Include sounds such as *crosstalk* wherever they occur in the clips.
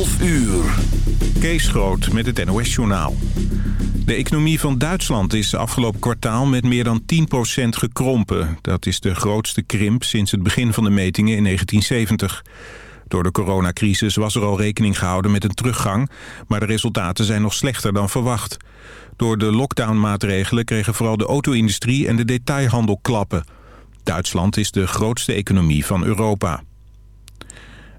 12 uur. Kees Groot met het NOS-journaal. De economie van Duitsland is afgelopen kwartaal met meer dan 10% gekrompen. Dat is de grootste krimp sinds het begin van de metingen in 1970. Door de coronacrisis was er al rekening gehouden met een teruggang... maar de resultaten zijn nog slechter dan verwacht. Door de lockdownmaatregelen kregen vooral de auto-industrie en de detailhandel klappen. Duitsland is de grootste economie van Europa.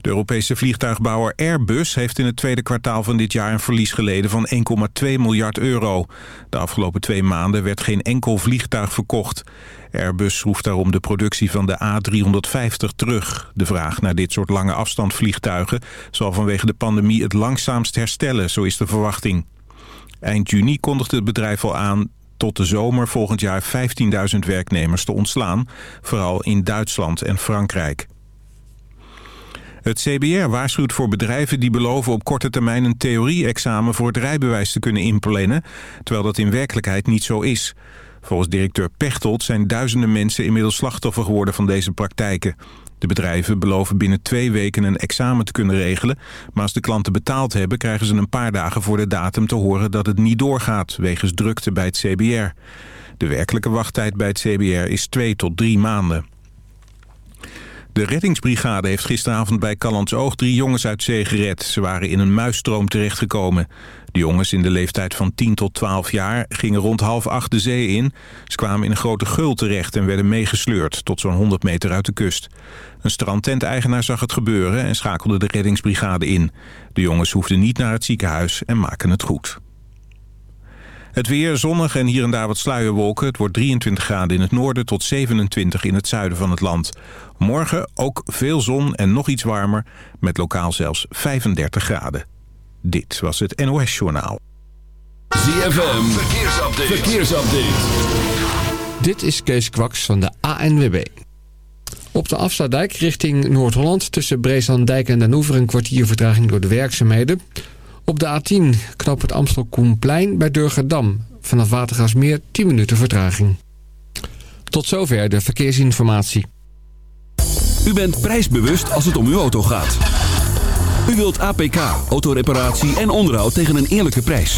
De Europese vliegtuigbouwer Airbus heeft in het tweede kwartaal van dit jaar een verlies geleden van 1,2 miljard euro. De afgelopen twee maanden werd geen enkel vliegtuig verkocht. Airbus schroeft daarom de productie van de A350 terug. De vraag naar dit soort lange afstandvliegtuigen zal vanwege de pandemie het langzaamst herstellen, zo is de verwachting. Eind juni kondigde het bedrijf al aan tot de zomer volgend jaar 15.000 werknemers te ontslaan, vooral in Duitsland en Frankrijk. Het CBR waarschuwt voor bedrijven die beloven op korte termijn een theorie-examen voor het rijbewijs te kunnen inplannen, terwijl dat in werkelijkheid niet zo is. Volgens directeur Pechtold zijn duizenden mensen inmiddels slachtoffer geworden van deze praktijken. De bedrijven beloven binnen twee weken een examen te kunnen regelen, maar als de klanten betaald hebben krijgen ze een paar dagen voor de datum te horen dat het niet doorgaat, wegens drukte bij het CBR. De werkelijke wachttijd bij het CBR is twee tot drie maanden. De reddingsbrigade heeft gisteravond bij Oog drie jongens uit zee gered. Ze waren in een muisstroom terechtgekomen. De jongens in de leeftijd van 10 tot 12 jaar gingen rond half acht de zee in. Ze kwamen in een grote geul terecht en werden meegesleurd tot zo'n 100 meter uit de kust. Een strandtenteigenaar zag het gebeuren en schakelde de reddingsbrigade in. De jongens hoefden niet naar het ziekenhuis en maken het goed. Het weer zonnig en hier en daar wat sluierwolken. Het wordt 23 graden in het noorden tot 27 in het zuiden van het land. Morgen ook veel zon en nog iets warmer, met lokaal zelfs 35 graden. Dit was het NOS Journaal. ZFM, verkeersupdate. verkeersupdate. Dit is Kees Kwaks van de ANWB. Op de Afsluitdijk richting Noord-Holland tussen Breeslanddijk en Den Oever een kwartier vertraging door de werkzaamheden... Op de A10 knop het Amstel Koenplein bij Durgerdam. Vanaf Watergasmeer 10 minuten vertraging. Tot zover de verkeersinformatie. U bent prijsbewust als het om uw auto gaat. U wilt APK, autoreparatie en onderhoud tegen een eerlijke prijs.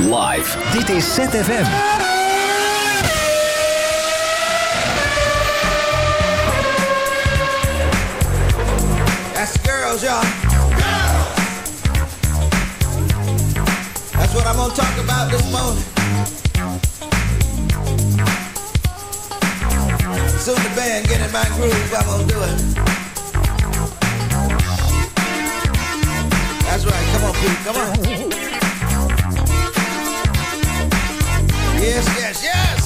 Live. Dit is ZFM. That's girls, y'all. That's what I'm gonna talk about this morning. Soon the band get in my groove, I'm gonna do it. That's right, come on, Pete, come on. Yes, yes, yes.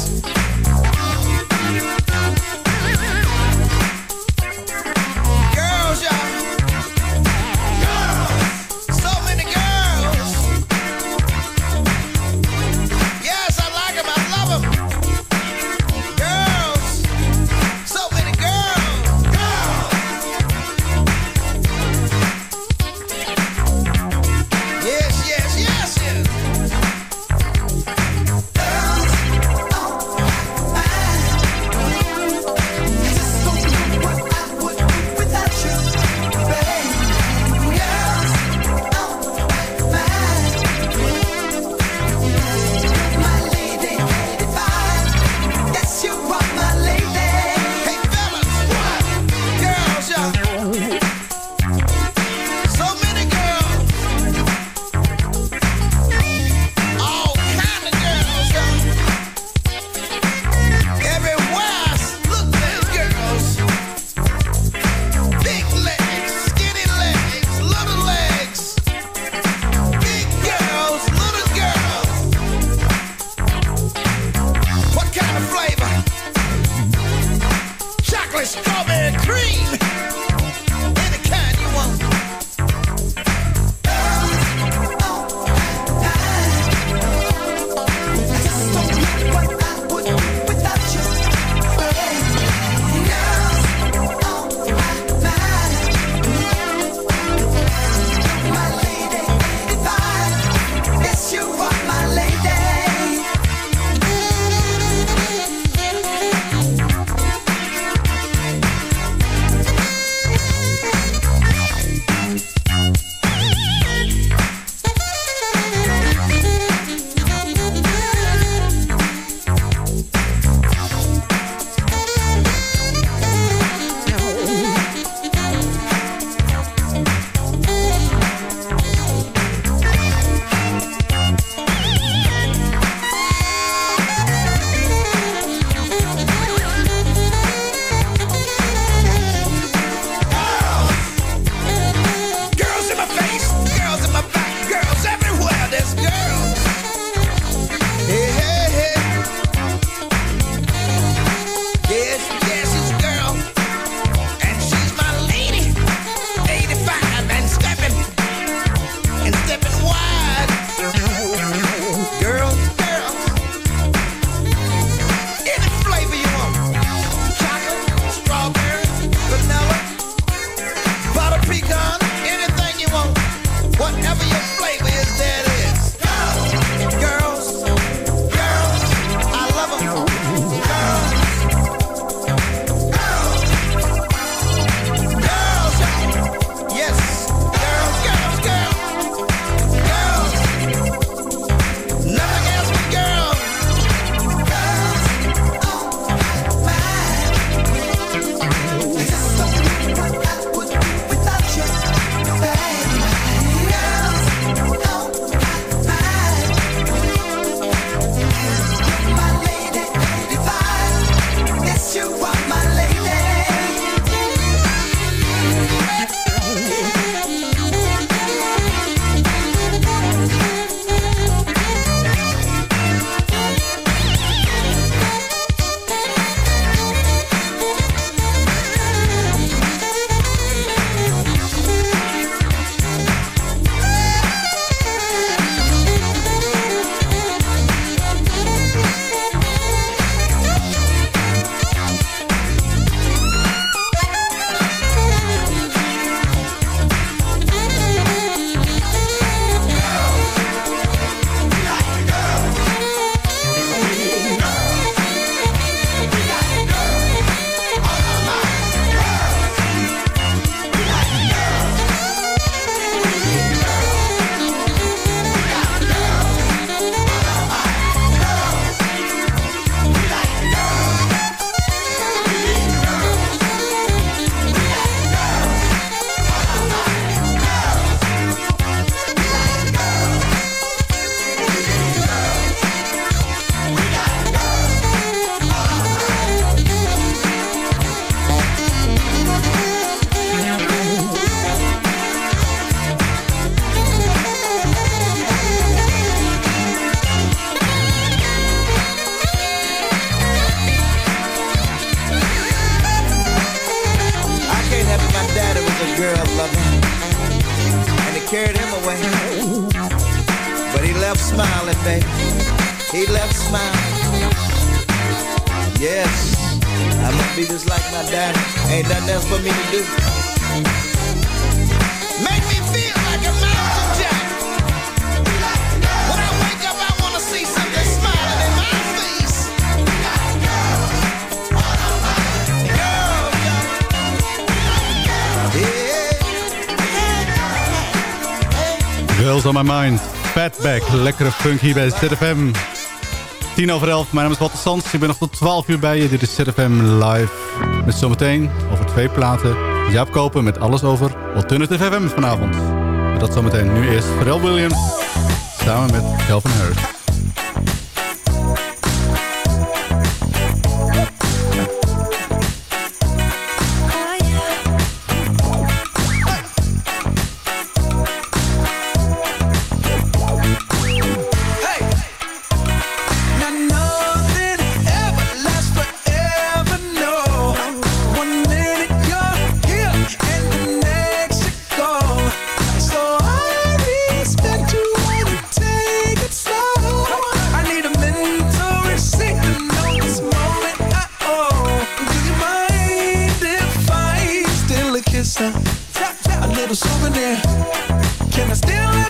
My daddy. Ain't nothing else for me to do. Make me feel like a mountain jack. When I wake up, I wanna see something smiling in my face. Girls on my mind. Fatback. Lekkere funk hier bij ZFM. 10 over 11. Mijn naam is Walter Sands. Ik ben nog tot 12 uur bij je. Dit is ZFM live. Met zometeen over twee platen. Jaap Kopen met alles over Alternative FM vanavond. Maar dat zometeen. Nu eerst Pharrell Williams. Samen met Calvin Harris. Can I steal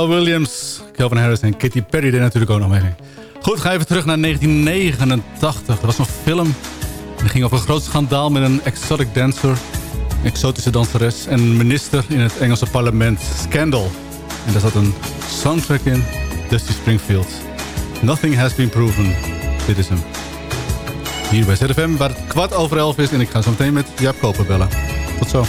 Pharrell Williams, Calvin Harris en Katy Perry er natuurlijk ook nog mee. Goed, ga even terug naar 1989. Er was een film. Die ging over een groot schandaal met een exotic dancer. Exotische danseres. En minister in het Engelse parlement. Scandal. En daar zat een soundtrack in. Dusty Springfield. Nothing has been proven. Dit is hem. Hier bij ZFM, waar het kwart over elf is. En ik ga zo meteen met Jaap Koper bellen. Tot zo.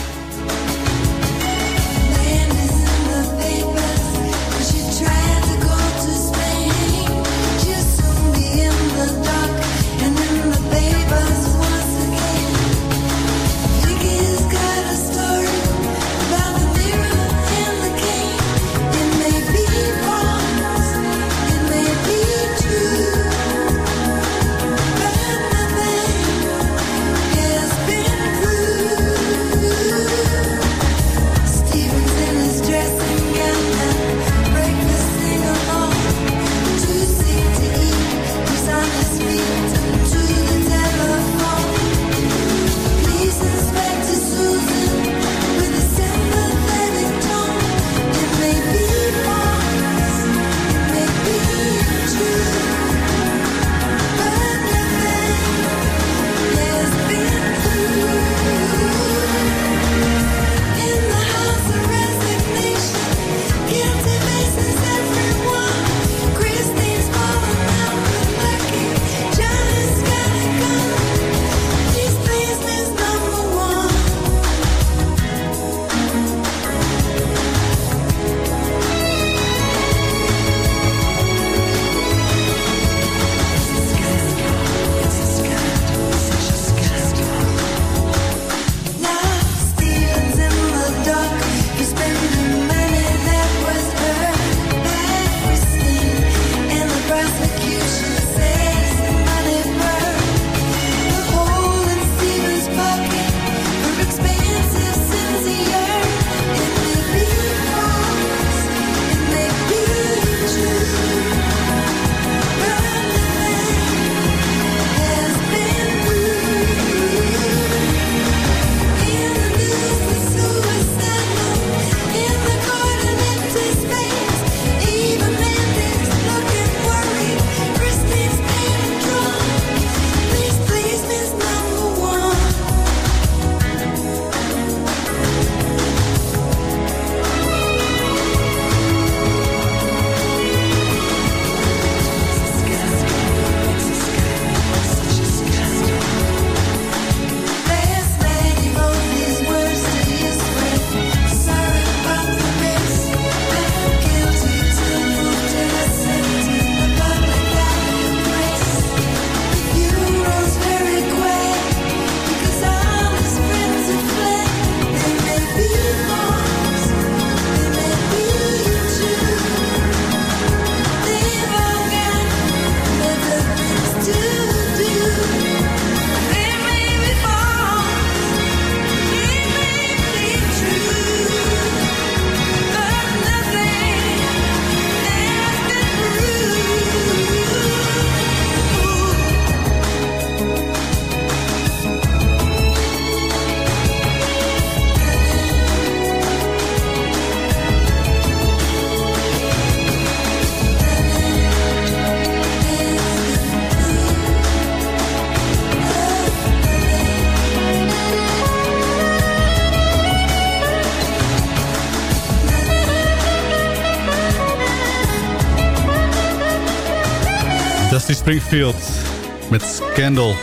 Scandal.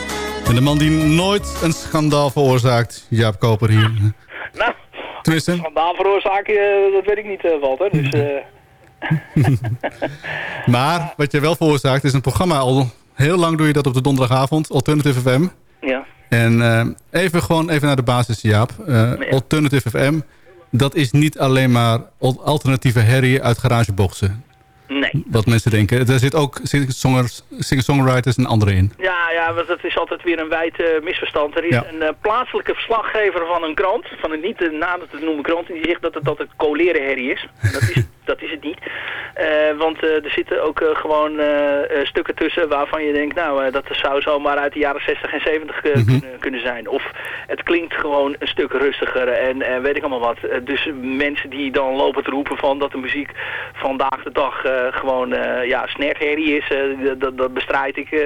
En de man die nooit een schandaal veroorzaakt, Jaap Koper hier. Nou, Tenminste, schandaal veroorzaken, eh, dat weet ik niet, eh, Walter. Dus, eh, *laughs* maar wat je wel veroorzaakt is een programma al heel lang doe je dat op de donderdagavond, Alternative FM. ja. En even gewoon even naar de basis, Jaap. Eh, Alternative FM, dat is niet alleen maar al- alternatieve herrie uit garageboxen. Nee. Wat mensen denken. Er zit ook singer-songwriters en anderen in. Ja, ja, want het is altijd weer een wijd eh, misverstand. Er is Ja. een eh, plaatselijke verslaggever van een krant, van een niet de naam te noemen krant, die zegt dat het altijd coleren herrie is. Dat is, dat is het niet. Eh, want eh, er zitten ook eh, gewoon stukken tussen waarvan je denkt, nou, dat zou zomaar uit de jaren 60 en 70 eh, kunnen, kunnen zijn. Of het klinkt gewoon een stuk rustiger en, weet ik allemaal wat. Dus mensen die dan lopen te roepen van dat de muziek vandaag de dag gewoon ja, snertherrie is, dat, dat bestrijd ik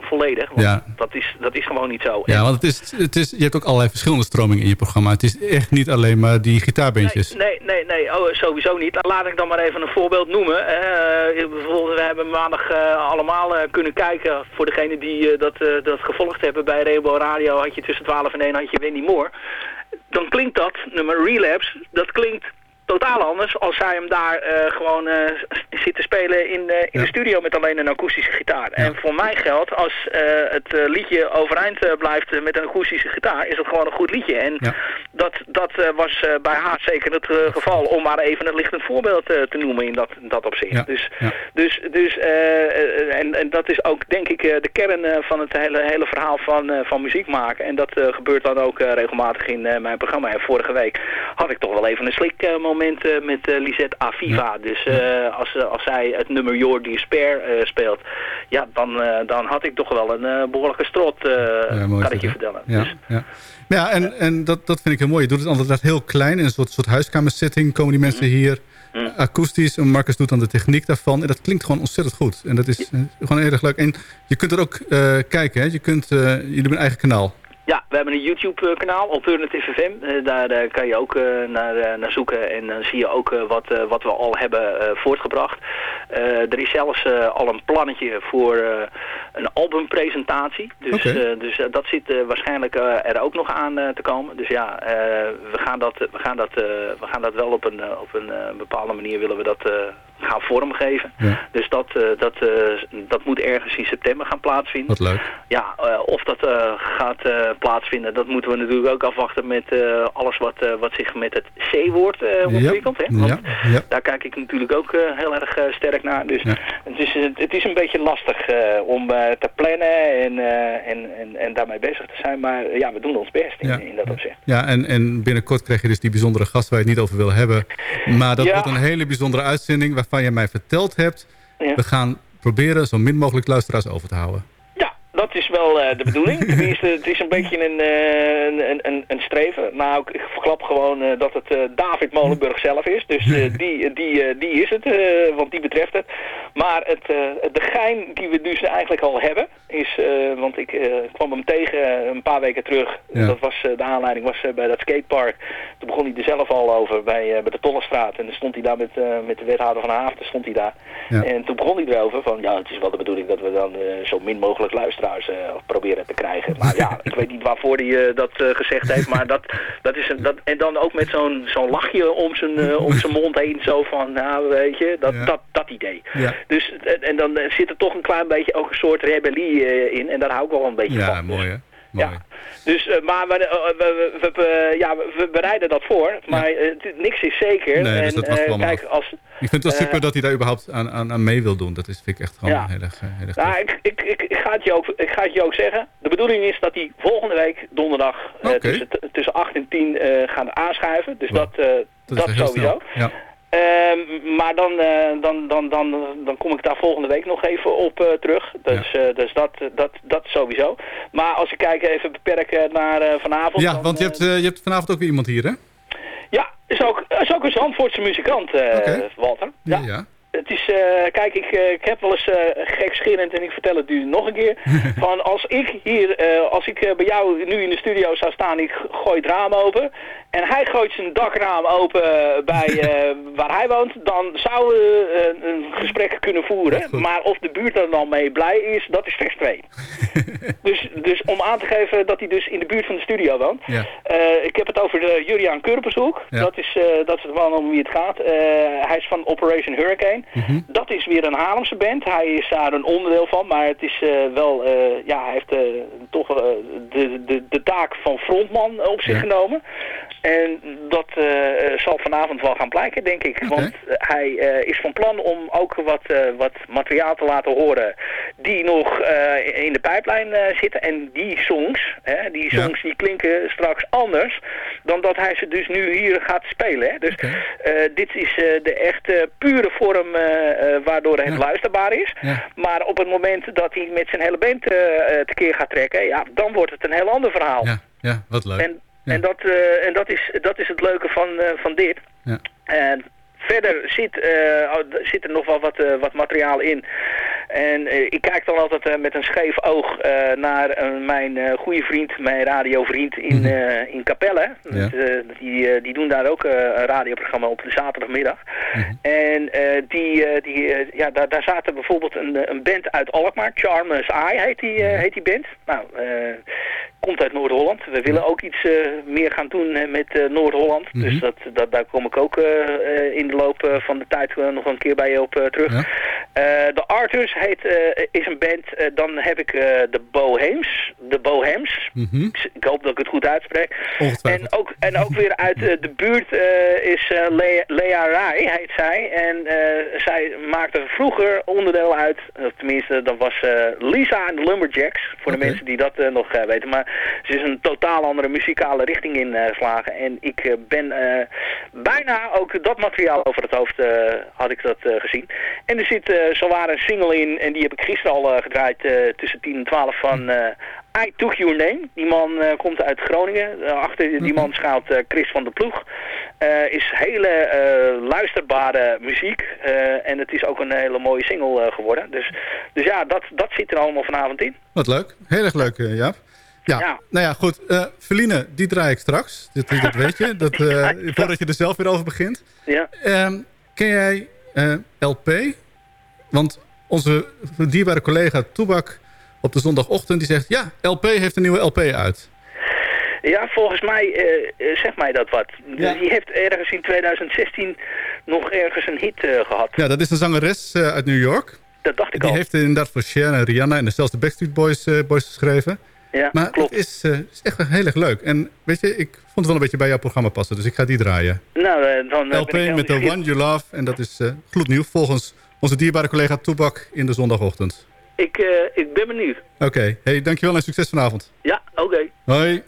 volledig. Want Ja. dat, is, dat is gewoon niet zo. Ja, want het is, het is, je hebt ook allerlei verschillende stromingen in je programma. Het is echt niet alleen maar die gitaarbeentjes. Nee, nee, nee, oh, sowieso niet. Laat ik dan maar even een voorbeeld noemen. Eh, bijvoorbeeld, we hebben maandag eh, allemaal eh, kunnen kijken, voor degenen die eh, dat, eh, dat gevolgd hebben bij Rainbow Radio, had je tussen 12 en 1 had je Wendy Moore. Dan klinkt dat, nummer Relapse, dat klinkt totaal anders als zij hem daar eh, gewoon eh, s- zit te spelen in, eh, in de studio met alleen een akoestische gitaar. En voor mij geldt, als eh, het eh, liedje overeind eh, blijft eh, met een akoestische gitaar, is het gewoon een goed liedje. En dat, dat eh, was eh, bij haar zeker het eh, geval, om maar even een lichtend voorbeeld eh, te noemen in dat, dat opzicht. Dus, dus, dus eh, eh, en, en dat is ook denk ik eh, de kern eh, van het hele, hele verhaal van, eh, van muziek maken. En dat eh, gebeurt dan ook eh, regelmatig in eh, mijn programma. En vorige week had ik toch wel even een slikmoment eh, met eh, Lisette Aviva. Dus eh, als, eh, als zij het nummer Your Despair speelt, ja, dan, dan had ik toch wel een eh, behoorlijke strot, Ja, mooi kan ik je vertellen. Ja, Dus, ja. ja en, en dat, dat vind ik heel mooi. Je doet het altijd heel klein. In een soort, soort huiskamersetting komen die mensen hier. Akoestisch. En Marcus doet dan de techniek daarvan. En dat klinkt gewoon ontzettend goed. En dat is gewoon heel erg leuk. En je kunt er ook kijken. Hè? Je kunt, jullie hebben een eigen kanaal. Ja, we hebben een YouTube-kanaal, Alternative FM. Eh, daar eh, kan je ook eh, naar, naar zoeken en dan zie je ook wat, wat we al hebben voortgebracht. Er is zelfs al een plannetje voor een albumpresentatie. Dus, dus dat zit waarschijnlijk er ook nog aan te komen. Dus ja, we, gaan dat, we, gaan dat, we gaan dat wel op een, op een bepaalde manier willen we dat gaan vormgeven. Dus dat, eh, dat, eh, dat moet ergens in september gaan plaatsvinden. Wat leuk. Ja, eh, of dat gaat plaatsvinden, dat moeten we natuurlijk ook afwachten met alles wat, wat zich met het C-woord ontwikkelt. Hè? Want Ja, ja. daar kijk ik natuurlijk ook heel erg sterk naar. Dus het, is, het is een beetje lastig om te plannen en, en, en, en daarmee bezig te zijn. Maar ja, we doen ons best in, in dat opzicht. Ja, en, en binnenkort krijg je dus die bijzondere gast waar je het niet over wil hebben. Maar dat wordt een hele bijzondere uitzending waarvan je mij verteld hebt. Ja. We gaan proberen zo min mogelijk luisteraars over te houden. Dat is wel eh, de bedoeling. *laughs* Tenminste, het is een beetje een, eh, een, een, een, streven. Nou, ik- verklap gewoon eh, dat het David Molenburg zelf is. Dus *laughs* die, die, die is het, want die betreft het. Maar het, de gein die we dus eigenlijk al hebben, is, want ik kwam hem tegen een paar weken terug. Ja. Dat was, de aanleiding was bij dat skatepark. Toen begon hij er zelf al over bij, bij de Tollestraat. En dan stond hij daar met, met de wethouder van Haafden, stond hij daar. Ja. En toen begon hij erover van, ja, het is wel de bedoeling dat we dan zo min mogelijk luisteraars eh, proberen te krijgen. Maar ja, ik weet niet waarvoor hij eh, dat eh, gezegd heeft, maar dat, dat is een, dat, en dan ook met zo'n zo'n lachje om zijn, om zijn mond heen, zo van, nou weet je, dat, dat, dat idee. Ja. Dus, en, en dan zit er toch een klein beetje ook een soort rebellie in en daar hou ik wel een beetje Ja, van. mooi hè? Mooi. Ja. Dus, eh, maar we, eh, we, we, we- ja, we, we bereiden dat voor, maar eh, niks is zeker. Nee, dus en dat we eh, kijk, als, Ik vind het wel eh, super dat hij daar überhaupt aan, aan, aan mee wil doen. Dat is, vind ik echt gewoon Ja. heel erg, eh, heel erg Nou, ik, ik, ik, ik, ga het je ook, ik ga het je ook zeggen. De bedoeling is dat hij volgende week donderdag eh, tussen, tussen 8 en 10 eh gaan aanschuiven. Dus dat, eh, Dat sowieso. Ja. Ehm, maar dan, eh, dan, dan, dan, dan kom ik daar volgende week nog even op eh, terug. Dus, eh, dus dat, dat, dat sowieso. Maar als ik kijk even beperken naar vanavond. ja, dan, want je hebt, je hebt vanavond ook weer iemand hier hè? ja, is ook, is ook een Zandvoortse muzikant. Walter. Ja, ja. Het is, kijk, ik, ik heb wel eens gekscherend en ik vertel het u nog een keer. *laughs* van als ik hier, als ik bij jou nu in de studio zou staan, ik gooi het raam open. En hij gooit zijn dakraam open bij *laughs* eh, waar hij woont, dan zouden we eh, een gesprek kunnen voeren. Maar of de buurt er dan mee blij is, dat is vers 2. *laughs* dus, dus om aan te geven dat hij dus in de buurt van de studio woont. Ja. Eh, ik heb het over de Juriaan Kurpershoek. Ja. Dat, is, eh, dat is het wel om wie het gaat. Eh, hij is van Operation Hurricane. Mhm. Dat is weer een Haarlemse band. Hij is daar een onderdeel van. Maar het is eh, wel, eh, ja, hij heeft eh, toch eh, de, de, de taak van frontman op zich genomen. En dat eh, zal vanavond wel gaan blijken, denk ik. Want eh, hij is van plan om ook wat, eh, wat materiaal te laten horen die nog in de pijplijn zitten. En die songs, hè, die Ja. songs die klinken straks anders dan dat hij ze dus nu hier gaat spelen. Hè. Dus dit is de echte pure vorm waardoor het luisterbaar is. Ja. Maar op het moment dat hij met zijn hele band tekeer gaat trekken, ja, dan wordt het een heel ander verhaal. Ja, ja wat leuk. En, en, dat, eh, en dat, is, dat is het leuke van, eh, van dit. Ja. En verder zit, d- zit er nog wel wat, wat materiaal in. En ik kijk dan altijd met een scheef oog naar mijn goede vriend, mijn radiovriend in, eh, in Capelle. Ja. Dat, die, die doen daar ook een radioprogramma op de zaterdagmiddag. Mhm. En die, die, ja, daar, daar zaten bijvoorbeeld een, een band uit Alkmaar, Charmless Eye heet die, heet die band. Nou, eh, komt uit Noord-Holland. We willen ook iets eh, meer gaan doen eh, met eh, Noord-Holland. Mhm. Dus dat, dat, daar kom ik ook in de loop van de tijd nog een keer bij je op terug. Ja. De Arthurs heet, eh, is een band. dan heb ik de Bohems. De Bohems. Mhm. Ik hoop dat ik het goed uitspreek. En ook, en ook weer uit de buurt is Lea, Rai, heet zij. En zij maakte vroeger onderdeel uit, of tenminste dat was Lisa en de Lumberjacks. Voor de mensen die dat nog weten. Maar ze is een totaal andere muzikale richting ingeslagen. en ik eh, ben eh, bijna ook dat materiaal over het hoofd eh, had ik dat eh, gezien. En er zit eh zowaar een single in, en die heb ik gisteren al eh, gedraaid eh, tussen 10 en 12 van eh, I Took Your Name. Die man eh, komt uit Groningen. Eh, achter die man schuilt eh, Chris van der Ploeg. Eh, is hele eh, luisterbare muziek. eh, en het is ook een hele mooie single eh, geworden. Dus, dus ja, dat, dat zit er allemaal vanavond in. Wat leuk. Heel erg leuk, eh, Jaap. Ja, Ja. nou ja, goed. Eh Feline, die draai ik straks. Dat, dat weet je. *laughs* Dat, eh, voordat je er zelf weer over begint. Ja. Ehm, ken jij eh, LP? Want onze dierbare collega Toebak op de zondagochtend... die zegt, ja, LP heeft een nieuwe LP uit. Ja, volgens mij eh, zegt mij dat wat. Ja. Die heeft ergens in 2016 nog ergens een hit eh, gehad. Ja, dat is een zangeres uit New York. Dat dacht ik Die al. heeft inderdaad voor Cher en Rihanna... en zelfs de Backstreet Boys, Boys geschreven. Ja, Maar klopt. het is, eh, is echt wel heel erg leuk. En weet je, ik vond het wel een beetje bij jouw programma passen. Dus ik ga die draaien. Nou, eh, dan eh, LP ben ik heel met The nieuwsgierig. One You Love. En dat is eh, gloednieuw volgens onze dierbare collega Toebak in de zondagochtend. Ik, ik ben benieuwd. Oké, hey, dankjewel en succes vanavond. Ja, oké. Hoi.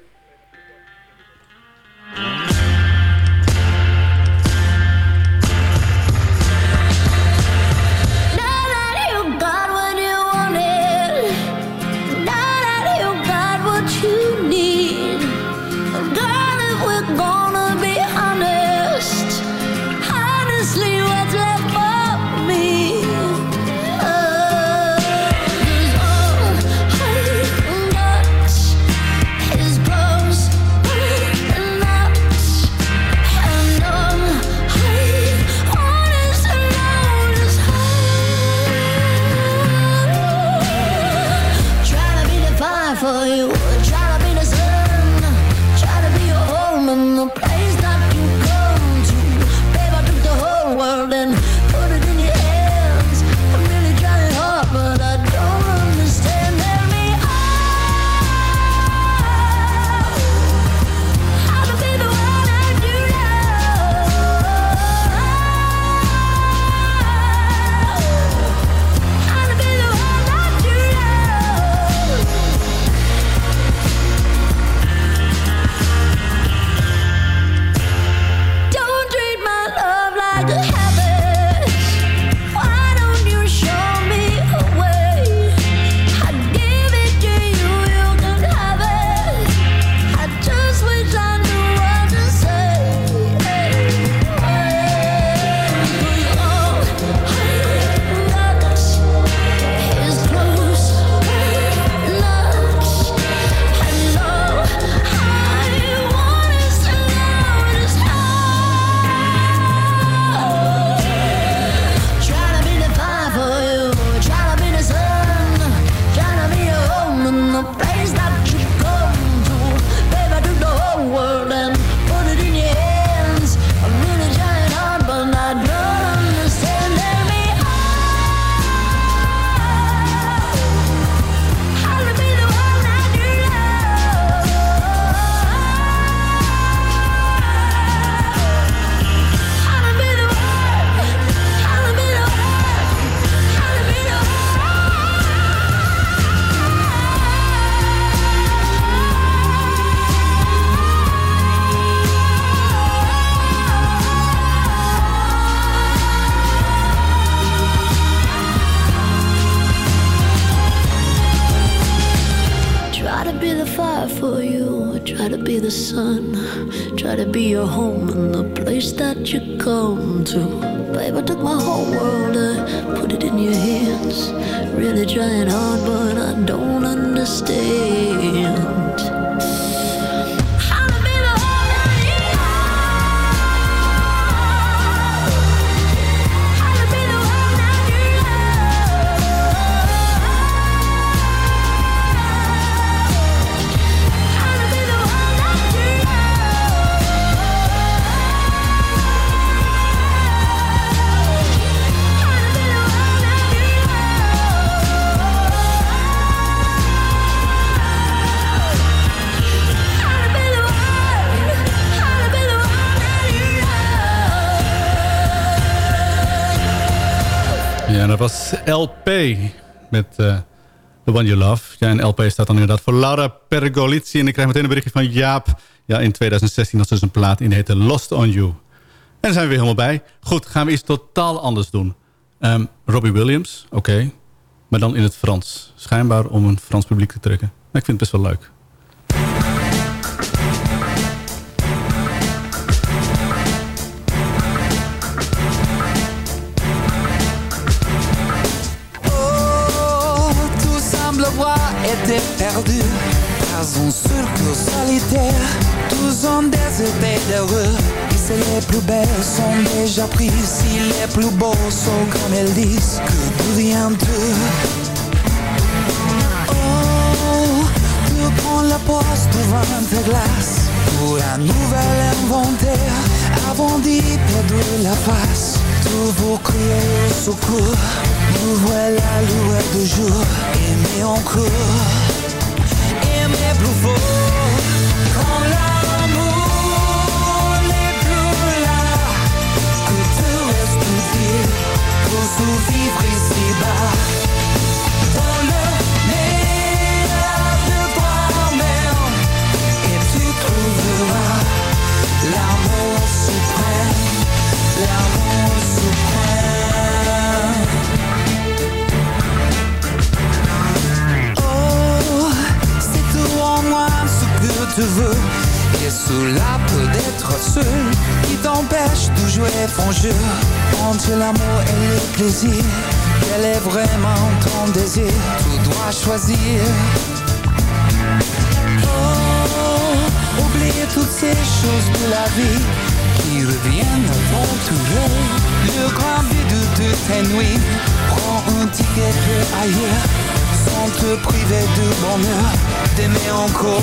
One You Love. Ja, en LP staat dan inderdaad voor Laura Pergolizzi. En ik krijg meteen een berichtje van Jaap. Ja, in 2016 had ze dus een plaat in, heette Lost On You. En daar zijn we weer helemaal bij. Goed, gaan we iets totaal anders doen. Ehm, Robbie Williams, oké. Maar dan in het Frans. Schijnbaar om een Frans publiek te trekken. Maar ik vind het best wel leuk. Été perdu Dans un cercle solitaire. Tous ont idées d'heureux Et c'est les plus belles sont déjà prises. Si les plus beaux sont comme elles disent Que devient d'eux Oh, tu prends la poste devant ta glace. Pour un nouvel inventaire Avant d'y perdre la face Tout vous crier au secours. Nous voilà loués de jour Aimer encore Aimer plus fort Quand l'amour n'est plus là. Que tu restes dire Pour survivre ici-bas? Tu veux. Et cela peut être seul Qui t'empêche de jouer ton jeu. Entre l'amour et le plaisir Quel est vraiment ton désir? Tu dois choisir. Oh, oublier toutes ces choses de la vie Qui reviennent aventureux Le grand vide de tes nuits Prends un ticket ailleurs. Sans te priver de bonheur D'aimer encore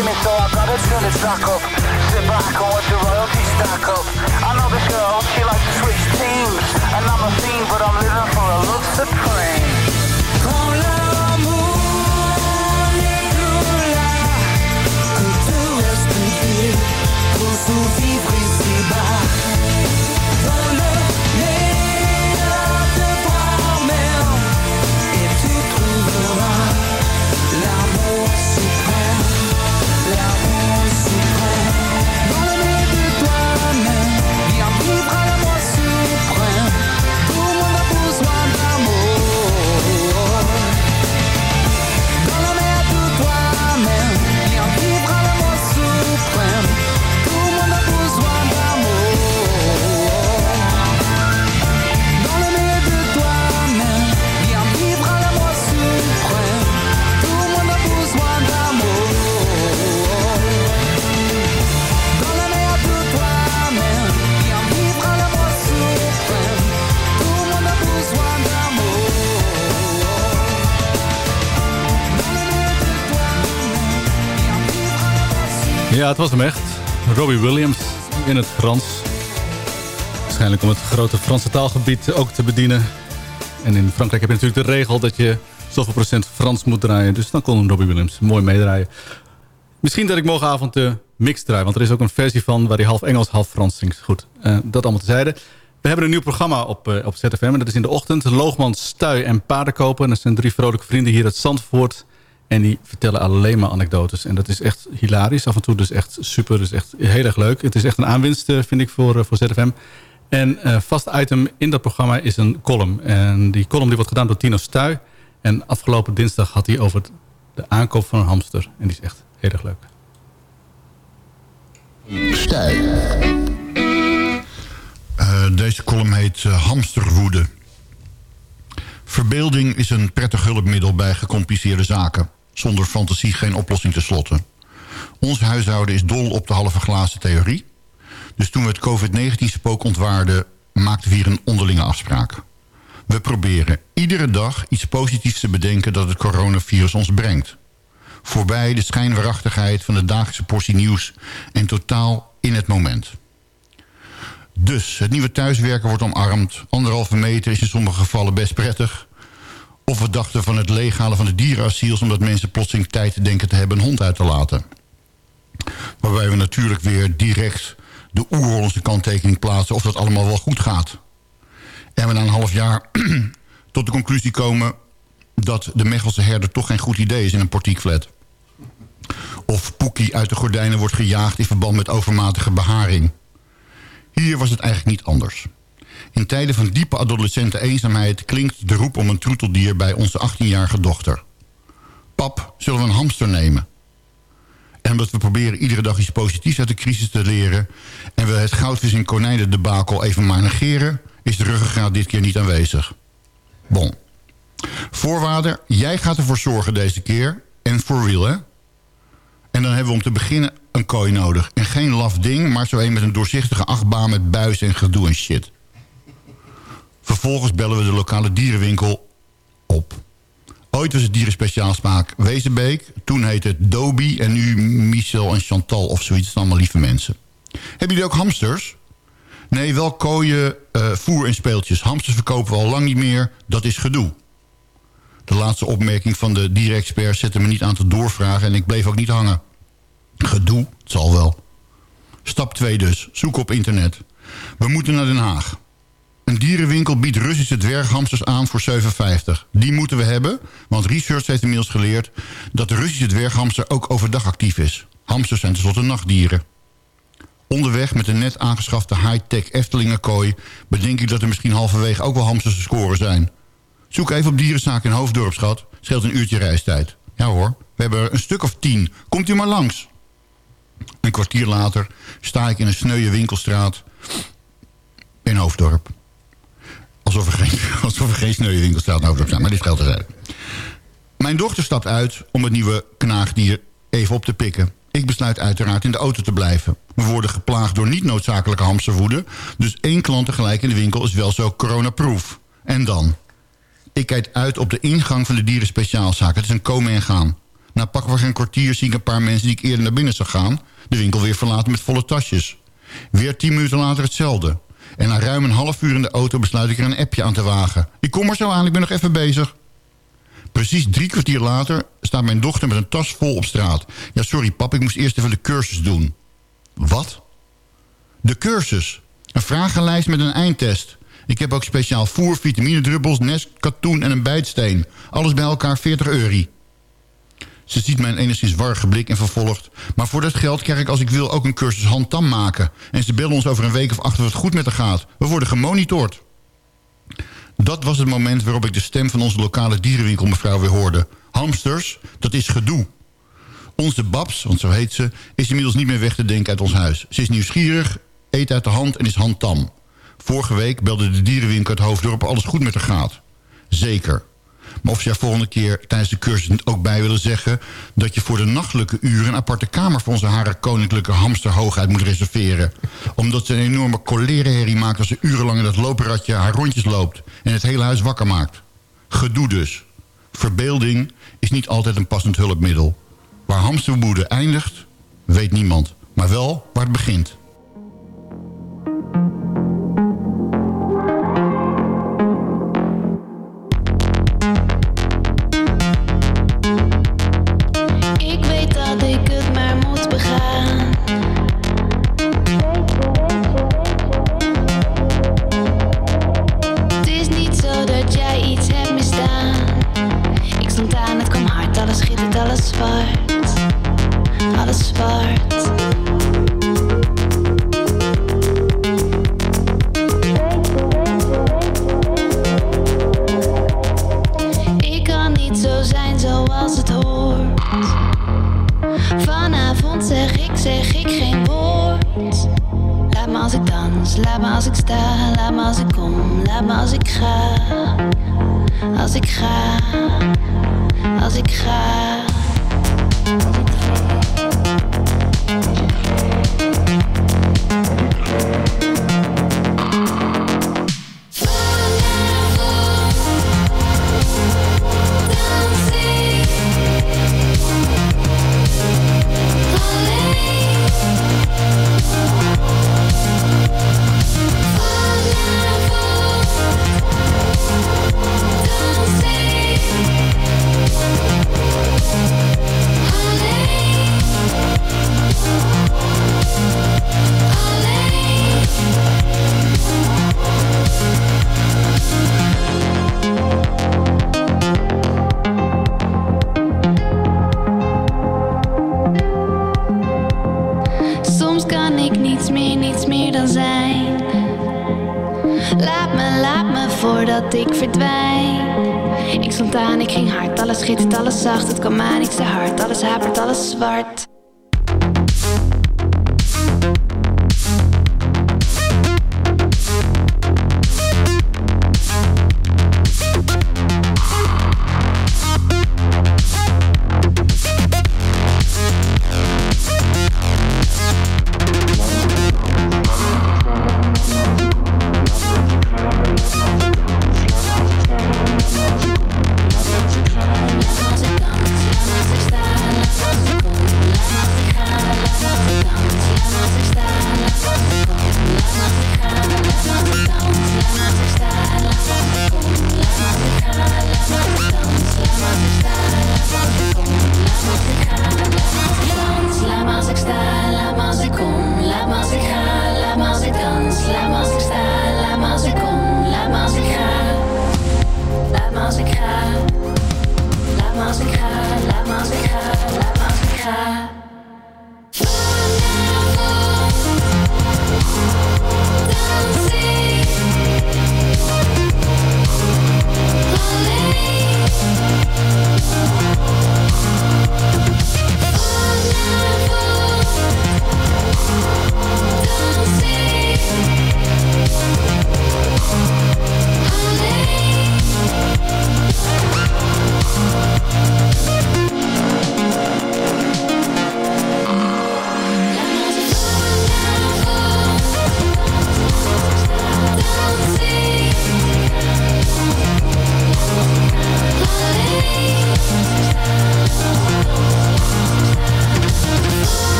So I gotta turn the track up. Sit back and watch the royalties stack up. I know this girl, she likes to switch teams. And I'm a fiend but I'm living for a love supreme Ja, het was hem echt. Robbie Williams in het Frans. Waarschijnlijk om het grote Franse taalgebied ook te bedienen. En in Frankrijk heb je natuurlijk de regel dat je zoveel procent Frans moet draaien. Dus dan kon Robbie Williams mooi meedraaien. Misschien dat ik morgenavond de mix draai. Want er is ook een versie van waar hij half Engels, half Frans zingt. Goed, eh, dat allemaal tezijde. We hebben een nieuw programma op, uh, op ZFM. En dat is in de ochtend. Loogman, Stui en Paardenkopen. En dat zijn drie vrolijke vrienden hier uit Zandvoort. En die vertellen alleen maar anekdotes. En dat is echt hilarisch af en toe. Dus echt super. Dus echt heel erg leuk. Het is echt een aanwinst, eh, vind ik, voor, uh, voor ZFM. En uh, vast item in dat programma is een column. En die column die wordt gedaan door Tino Stuy. En afgelopen dinsdag had hij over de aankoop van een hamster. En die is echt heel erg leuk. Uh, deze column heet Hamsterwoede. Verbeelding is een prettig hulpmiddel bij gecompliceerde zaken. Zonder fantasie geen oplossing te slotten. Ons huishouden is dol op de halve glazen theorie. Dus toen we het COVID-19-spook ontwaarden... maakten we hier een onderlinge afspraak. We proberen iedere dag iets positiefs te bedenken... dat het coronavirus ons brengt. Voorbij de schijnwaarachtigheid van de dagelijkse portie nieuws... en totaal in het moment. Dus het nieuwe thuiswerken wordt omarmd. Anderhalve meter is in sommige gevallen best prettig. Of we dachten van het leeghalen van de dierenasiels... omdat mensen plotseling tijd denken te hebben een hond uit te laten. Waarbij we natuurlijk weer direct de oerhollandse kanttekening plaatsen... of dat allemaal wel goed gaat. En we na een half jaar *clears throat* tot de conclusie komen... dat de Mechelse herder toch geen goed idee is in een portiekflat. Of Poekie uit de gordijnen wordt gejaagd... in verband met overmatige beharing. Hier was het eigenlijk niet anders. In tijden van diepe adolescente eenzaamheid... klinkt de roep om een troeteldier bij onze 18-jarige dochter. Pap, zullen we een hamster nemen? En omdat we proberen iedere dag iets positiefs uit de crisis te leren... en we het goudvis in konijnen debakel even maar negeren... is de ruggengraat dit keer niet aanwezig. Bon. Voorwaarde, jij gaat ervoor zorgen deze keer. En voor real, hè? En dan hebben we om te beginnen een kooi nodig. En geen laf ding, maar zo een met een doorzichtige achtbaan... met buis en gedoe en shit. Vervolgens bellen we de lokale dierenwinkel op. Ooit was het dierenspeciaalsmaak Wezenbeek. Toen heette het Dobi en nu Michel en Chantal of zoiets. Dat zijn allemaal lieve mensen. Hebben jullie ook hamsters? Nee, wel kooien, uh, voer en speeltjes. Hamsters verkopen we al lang niet meer. Dat is gedoe. De laatste opmerking van de dierexpert zette me niet aan te doorvragen... en ik bleef ook niet hangen. Gedoe, het zal wel. Stap 2 dus. Zoek op internet. We moeten naar Den Haag. Een dierenwinkel biedt Russische dwerghamsters aan voor 7,50. Die moeten we hebben, want research heeft inmiddels geleerd... dat de Russische dwerghamster ook overdag actief is. Hamsters zijn tenslotte nachtdieren. Onderweg met een net aangeschafte high-tech Eftelingenkooi... bedenk ik dat er misschien halverwege ook wel hamsters te scoren zijn. Zoek even op dierenzaak in Hoofddorp, schat. Scheelt een uurtje reistijd. Ja hoor, we hebben er een stuk of tien. Komt u maar langs. Een kwartier later sta ik in een sneuwe winkelstraat in Hoofddorp. Alsof er geen, *laughs* alsof er geen in Hoofddorp zijn, maar dit geldt er Mijn dochter stapt uit om het nieuwe knaagdier even op te pikken. Ik besluit uiteraard in de auto te blijven. We worden geplaagd door niet noodzakelijke hamsterwoede... dus één klant tegelijk in de winkel is wel zo coronaproof. En dan? Ik kijk uit op de ingang van de dierenspeciaalzaak. Het is een komen en gaan. Na pakken we een kwartier zie ik een paar mensen die ik eerder naar binnen zag gaan... de winkel weer verlaten met volle tasjes. Weer tien minuten later hetzelfde. En na ruim een half uur in de auto besluit ik er een appje aan te wagen. Ik kom er zo aan, ik ben nog even bezig. Precies drie kwartier later staat mijn dochter met een tas vol op straat. Ja, sorry pap, ik moest eerst even de cursus doen. Wat? De cursus. Een vragenlijst met een eindtest. Ik heb ook speciaal voer, vitaminedruppels, nest, katoen en een bijtsteen. Alles bij elkaar 40 euro. Ze ziet mijn enigszins warrige blik en vervolgt... maar voor dat geld krijg ik als ik wil ook een cursus handtam maken. En ze bellen ons over een week of acht of het goed met haar gaat. We worden gemonitord. Dat was het moment waarop ik de stem van onze lokale dierenwinkelmevrouw weer hoorde. Hamsters, dat is gedoe. Onze Babs, want zo heet ze, is inmiddels niet meer weg te denken uit ons huis. Ze is nieuwsgierig, eet uit de hand en is handtam. Vorige week belde de dierenwinkel uit Hoofddorp alles goed met haar gaat. Zeker. Maar of ze daar volgende keer tijdens de cursus ook bij willen zeggen... dat je voor de nachtelijke uren een aparte kamer... voor onze hare koninklijke hamsterhoogheid moet reserveren. Omdat ze een enorme collerenherrie maakt... als ze urenlang in dat loperadje haar rondjes loopt... en het hele huis wakker maakt. Gedoe dus. Verbeelding is niet altijd een passend hulpmiddel. Waar hamsterwoede eindigt, weet niemand. Maar wel waar het begint.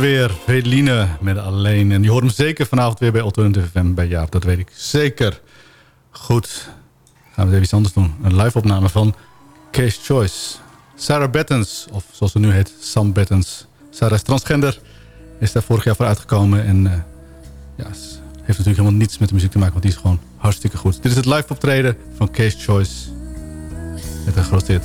weer. Veline met Alleen. En die hoort hem zeker vanavond weer bij Alternative FM bij Jaap. Dat weet ik zeker. Goed. Gaan we even iets anders doen. Een live opname van Case Choice. Sarah Bettens, of zoals ze nu heet, Sam Bettens. Sarah is transgender. Is daar vorig jaar voor uitgekomen. En uh, ja, heeft natuurlijk helemaal niets met de muziek te maken. Want die is gewoon hartstikke goed. Dit is het live optreden van Case Choice. Met een groot dit.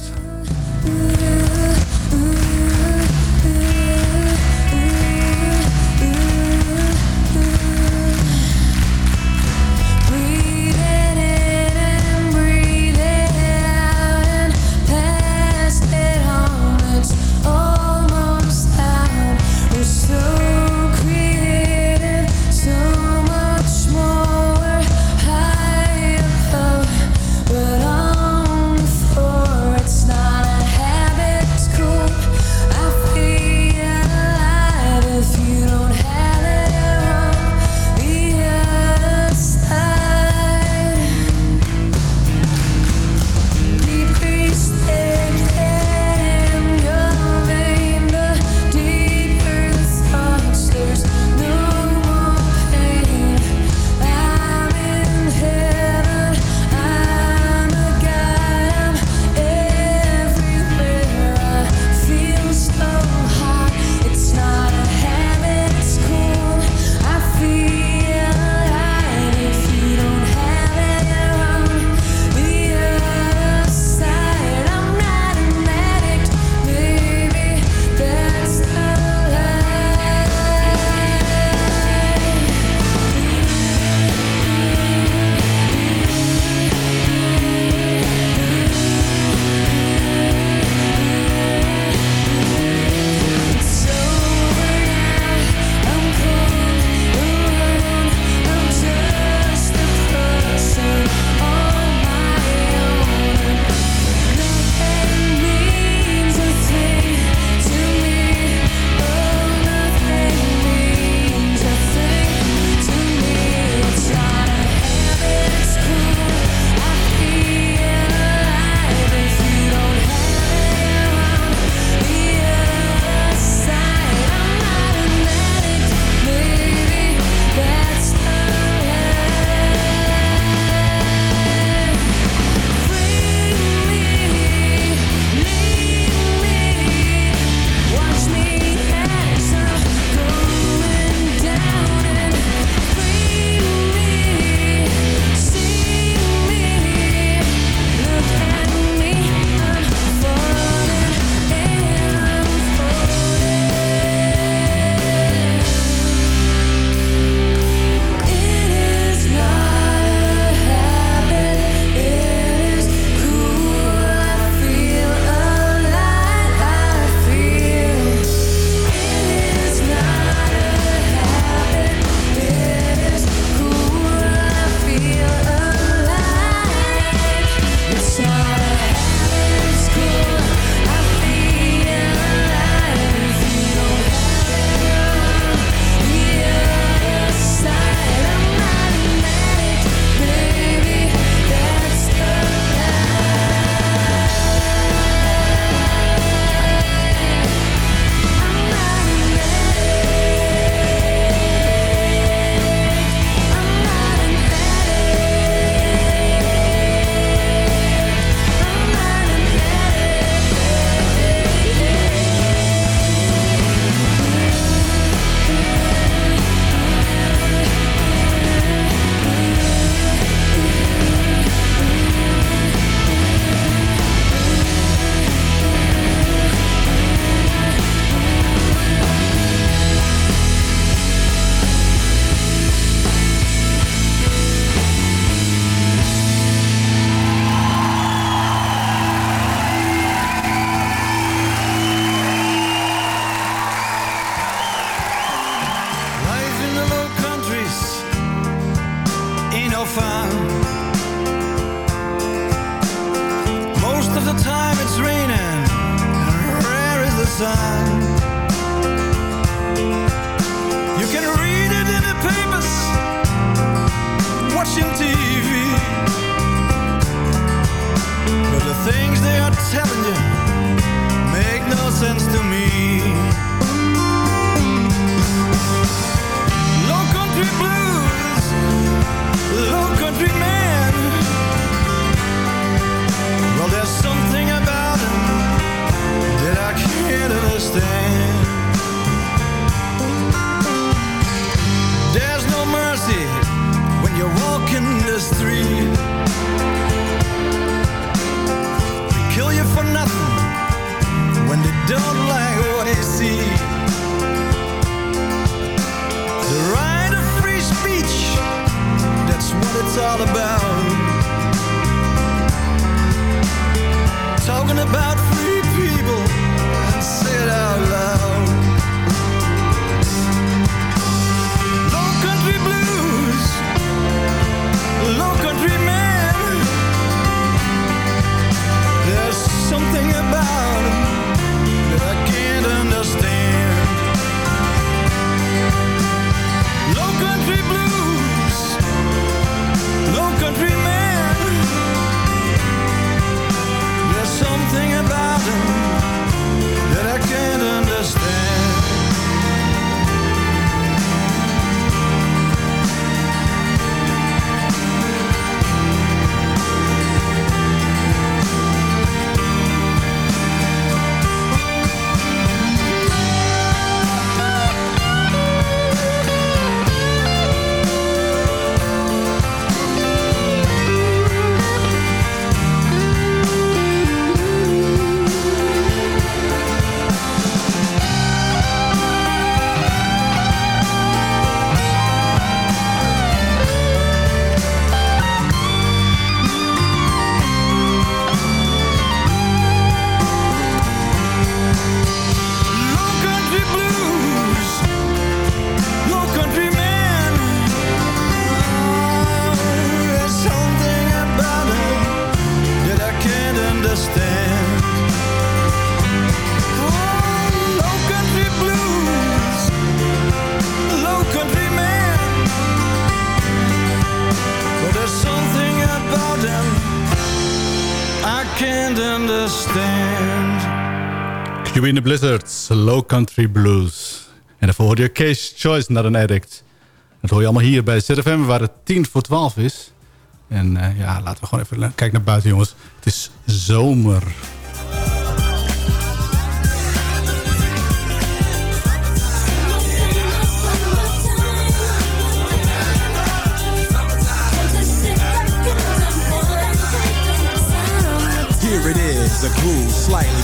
Country Blues. En daarvoor hoorde je Case Choice naar een addict. Dat hoor je allemaal hier bij ZFM, waar het 10 voor 12 is. En eh, ja, laten we gewoon even kijken naar buiten, jongens. Het is zomer. Here it is, a groove slightly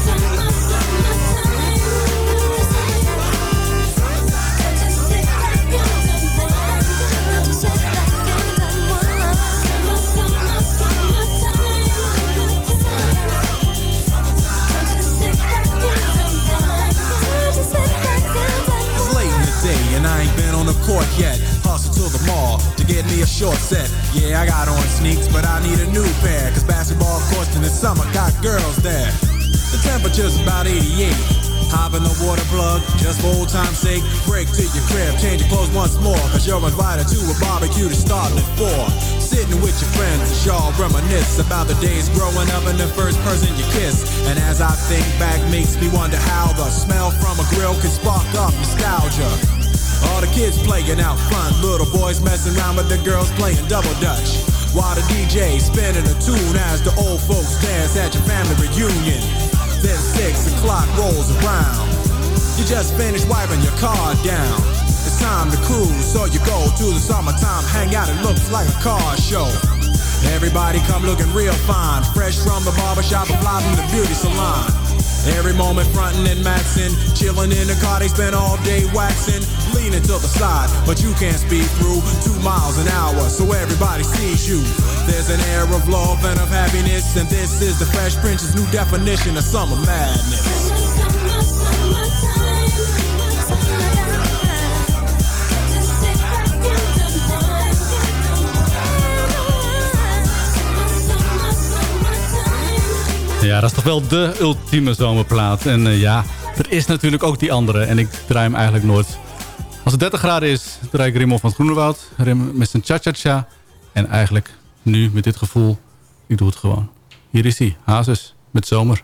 Hop in the water plug, just for old time's sake. Break to your crib, change your clothes once more. Cause you're invited to a barbecue to start at four. Sitting with your friends as y'all reminisce about the days growing up and the first person you kiss. And as I think back, makes me wonder how the smell from a grill can spark up nostalgia. All the kids playing out front, little boys messing around with the girls playing double dutch. While the DJ spinning a tune as the old folks dance at your family reunion. Then six o'clock rolls around. You just finished wiping your car down. It's time to cruise, so you go to the summertime hangout. It looks like a car show. Everybody come looking real fine, fresh from the barbershop and fly from the beauty salon. Every moment frontin' and maxin', chillin' in the car, they spend all day waxing, leaning to the side, but you can't speed through two miles an hour, so everybody sees you. There's an air of love and of happiness, and this is the Fresh Prince's new definition of summer madness. Ja, dat is toch wel de ultieme zomerplaat. En eh, ja, er is natuurlijk ook die andere. En ik draai hem eigenlijk nooit. Als het 30 graden is, draai ik Raymond van het Groenewoud. Rim met zijn cha-cha-cha. En eigenlijk nu met dit gevoel, ik doe het gewoon. Hier is hij, Hazes, met zomer.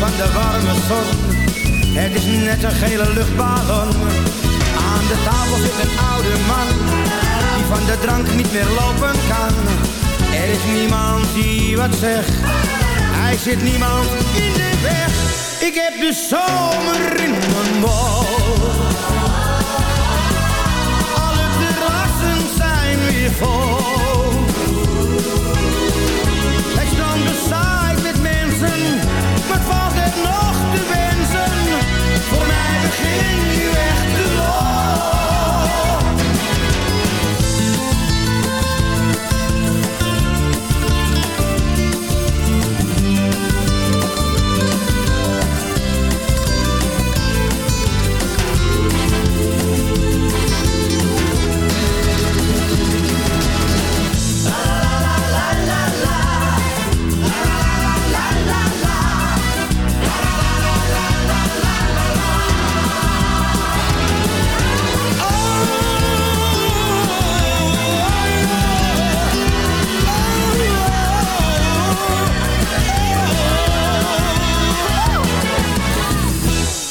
van de warme zon. Het is net een gele luchtballon. Aan de tafel zit een oude man. Die van de drank niet meer lopen kan. Er is niemand die wat zegt. Hij zit niemand in de weg. Ik heb de zomer in mijn bol. Alle terrassen zijn weer vol.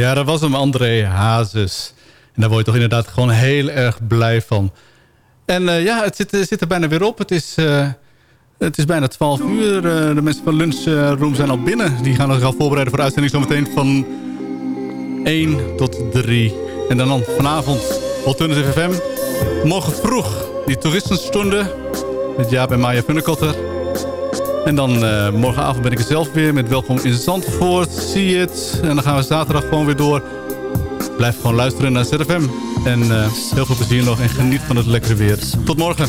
Ja, dat was hem, André Hazes. En daar word je toch inderdaad gewoon heel erg blij van. En eh, ja, het zit, zit er bijna weer op. Het is, eh, het is bijna 12 uur. Eh, de mensen van Lunchroom zijn al binnen. Die gaan zich al voorbereiden voor de uitzending zometeen van 1 tot 3. En dan, dan vanavond Alternative FM. Morgen vroeg die toeristenstunde met Jaap en Maya Funnekotter. En dan eh, morgenavond ben ik er zelf weer met Welkom in Zandvoort. Zie het. En dan gaan we zaterdag gewoon weer door. Blijf gewoon luisteren naar ZFM. En eh, heel veel plezier nog en geniet van het lekkere weer. Tot morgen.